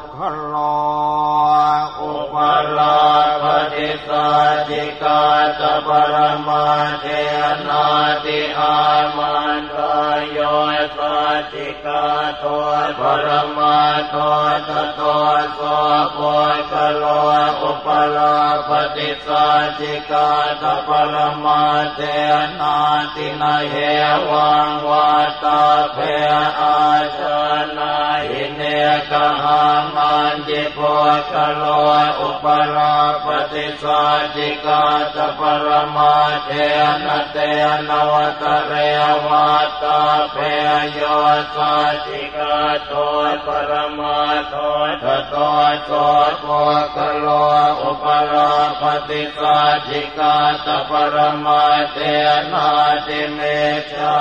กขลออุปลาปฏิสาจิกาตปรมาเทนาติอามันตายโยสัจิกาโตปรมาโตตโตโสโพคโลออุปลาปฏิสาจิกาตปรมาเทนาตินาเหวังวาตาเพอ เนกหังอันจิโพคโลอุปลาปฏิสาจิกาตปรมาเทนเตนวตเรวัตตาเพโยสัจิกาโตปรมาโตทโตโสโพคโลอุปลาปฏิสาจิกาตปรมาเทนาติเมชา